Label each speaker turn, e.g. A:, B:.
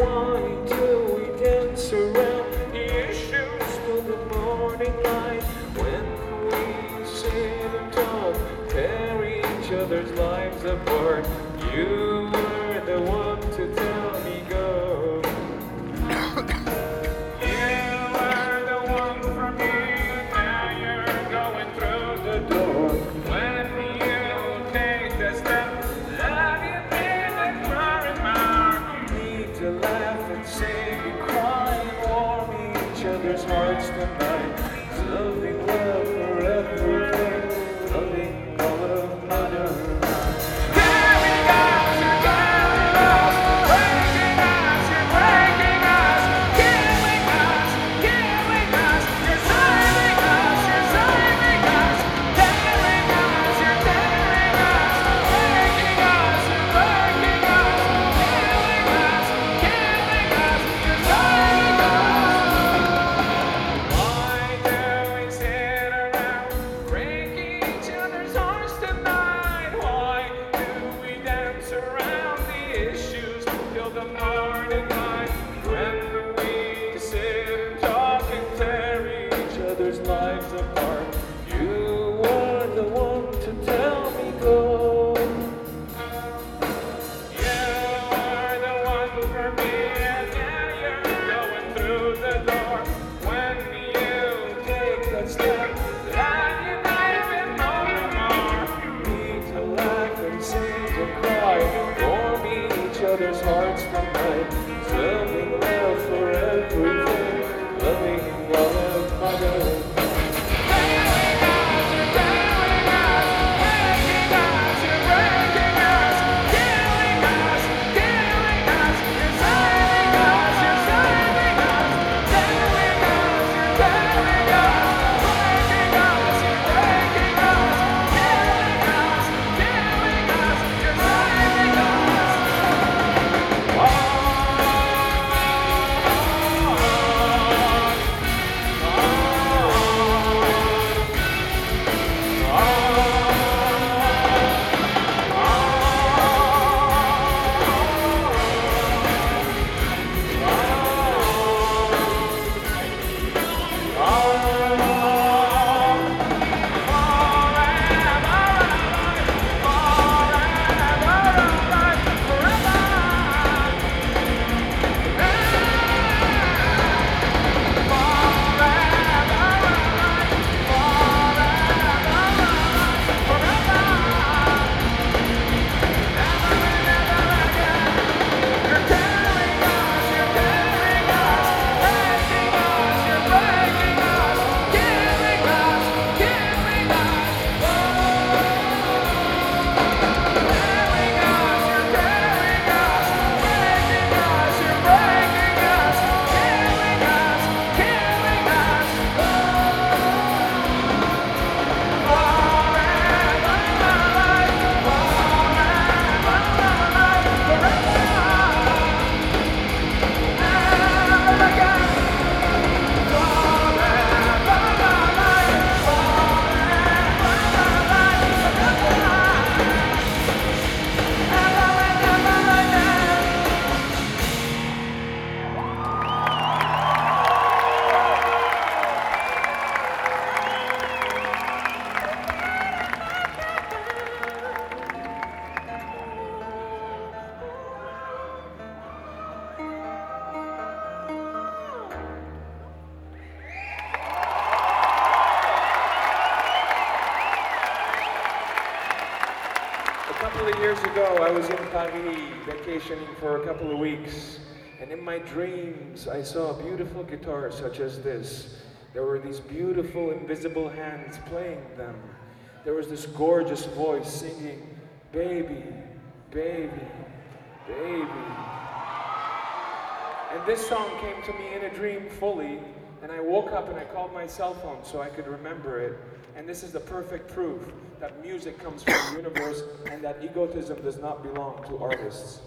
A: until we dance around the issues till the morning light. When we sit and talk, tear each other's lives apart. You were the one to tell to laugh and sing and cry and warm each other's hearts tonight. Years ago, I was in Paris vacationing for a couple of weeks, and in my dreams, I saw a beautiful guitar such as this. There were these beautiful invisible hands playing them. There was this gorgeous voice singing, Baby, baby, baby. And this song came to me in a dream fully, and I woke up and I called my cell phone so I could remember it. And this is the perfect proof that music comes from the universe and that egotism does not belong to artists.